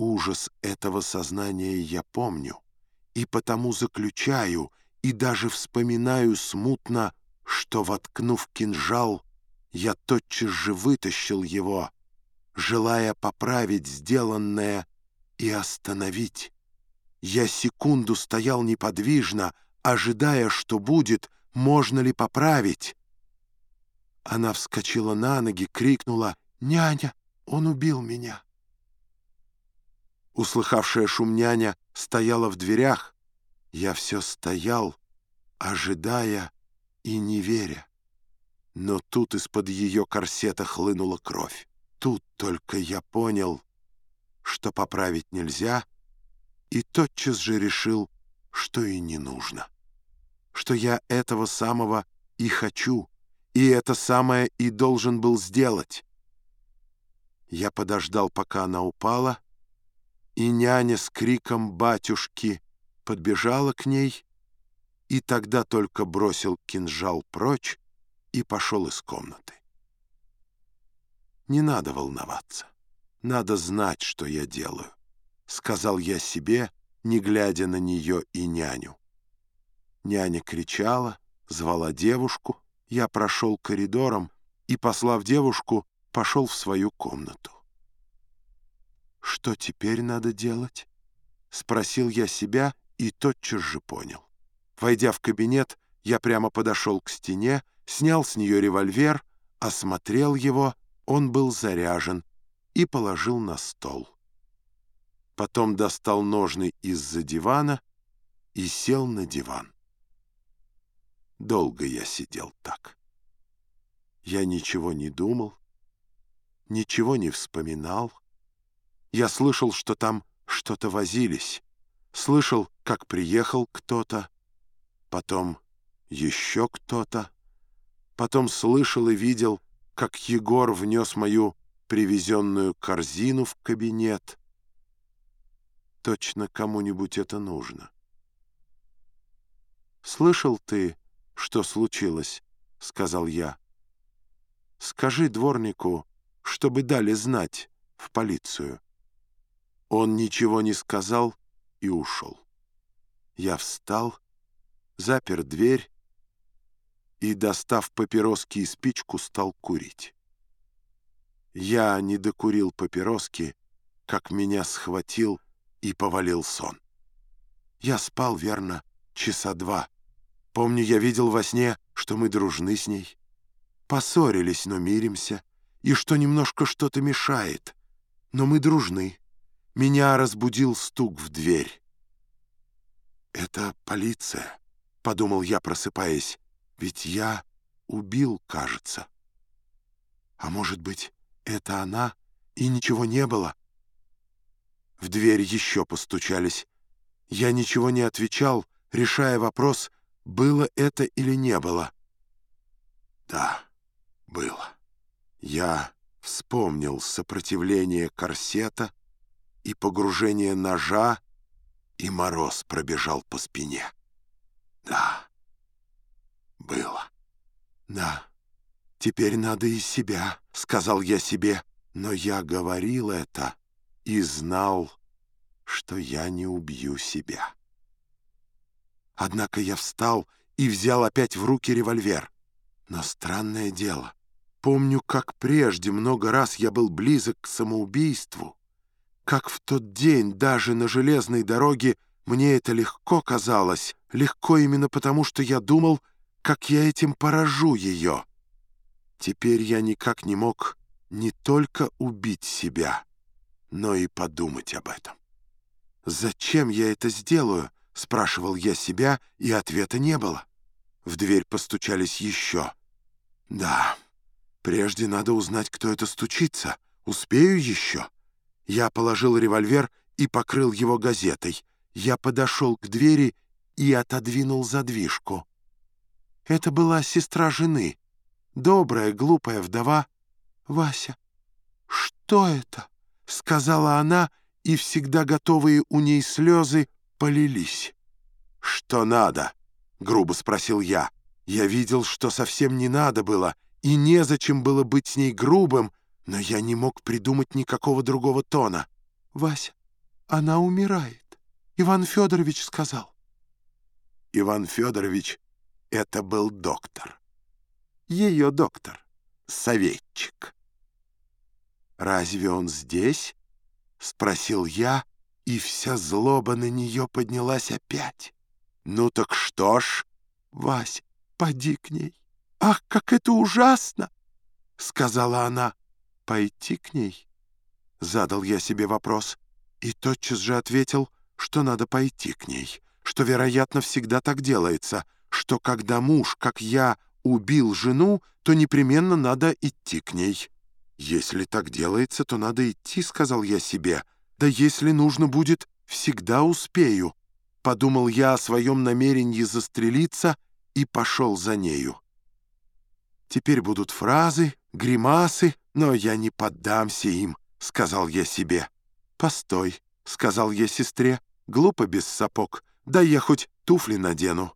Ужас этого сознания я помню, и потому заключаю и даже вспоминаю смутно, что, воткнув кинжал, я тотчас же вытащил его, желая поправить сделанное и остановить. Я секунду стоял неподвижно, ожидая, что будет, можно ли поправить. Она вскочила на ноги, крикнула «Няня, он убил меня!» Услыхавшая шум няня стояла в дверях. Я все стоял, ожидая и не веря. Но тут из-под ее корсета хлынула кровь. Тут только я понял, что поправить нельзя, и тотчас же решил, что и не нужно. Что я этого самого и хочу, и это самое и должен был сделать. Я подождал, пока она упала, и няня с криком «батюшки» подбежала к ней, и тогда только бросил кинжал прочь и пошел из комнаты. «Не надо волноваться, надо знать, что я делаю», — сказал я себе, не глядя на нее и няню. Няня кричала, звала девушку, я прошел коридором и, послав девушку, пошел в свою комнату. «Что теперь надо делать?» — спросил я себя и тотчас же понял. Войдя в кабинет, я прямо подошел к стене, снял с нее револьвер, осмотрел его, он был заряжен, и положил на стол. Потом достал ножны из-за дивана и сел на диван. Долго я сидел так. Я ничего не думал, ничего не вспоминал. Я слышал, что там что-то возились, слышал, как приехал кто-то, потом еще кто-то, потом слышал и видел, как Егор внес мою привезенную корзину в кабинет. Точно кому-нибудь это нужно. «Слышал ты, что случилось?» — сказал я. «Скажи дворнику, чтобы дали знать в полицию». Он ничего не сказал и ушел. Я встал, запер дверь и, достав папироски и спичку, стал курить. Я не докурил папироски, как меня схватил и повалил сон. Я спал, верно, часа два. Помню, я видел во сне, что мы дружны с ней. Поссорились, но миримся, и что немножко что-то мешает. Но мы дружны. Меня разбудил стук в дверь. «Это полиция», — подумал я, просыпаясь. «Ведь я убил, кажется». «А может быть, это она, и ничего не было?» В дверь еще постучались. Я ничего не отвечал, решая вопрос, было это или не было. Да, было. Я вспомнил сопротивление корсета и погружение ножа, и мороз пробежал по спине. Да, было. Да, теперь надо из себя, сказал я себе, но я говорил это и знал, что я не убью себя. Однако я встал и взял опять в руки револьвер. Но странное дело, помню, как прежде много раз я был близок к самоубийству, как в тот день даже на железной дороге мне это легко казалось, легко именно потому, что я думал, как я этим поражу ее. Теперь я никак не мог не только убить себя, но и подумать об этом. «Зачем я это сделаю?» — спрашивал я себя, и ответа не было. В дверь постучались еще. «Да, прежде надо узнать, кто это стучится. Успею еще?» Я положил револьвер и покрыл его газетой. Я подошел к двери и отодвинул задвижку. Это была сестра жены, добрая, глупая вдова. «Вася, что это?» — сказала она, и всегда готовые у ней слезы полились. «Что надо?» — грубо спросил я. Я видел, что совсем не надо было, и незачем было быть с ней грубым, но я не мог придумать никакого другого тона. «Вася, она умирает. Иван Федорович сказал. Иван Федорович — это был доктор. Ее доктор, советчик. «Разве он здесь?» — спросил я, и вся злоба на нее поднялась опять. «Ну так что ж, Вась, поди к ней. Ах, как это ужасно!» — сказала она. «Пойти к ней?» — задал я себе вопрос. И тотчас же ответил, что надо пойти к ней, что, вероятно, всегда так делается, что когда муж, как я, убил жену, то непременно надо идти к ней. «Если так делается, то надо идти», — сказал я себе. «Да если нужно будет, всегда успею». Подумал я о своем намерении застрелиться и пошел за нею. Теперь будут фразы, гримасы, но я не поддамся им, — сказал я себе. «Постой», — сказал я сестре, — «глупо без сапог, да я хоть туфли надену».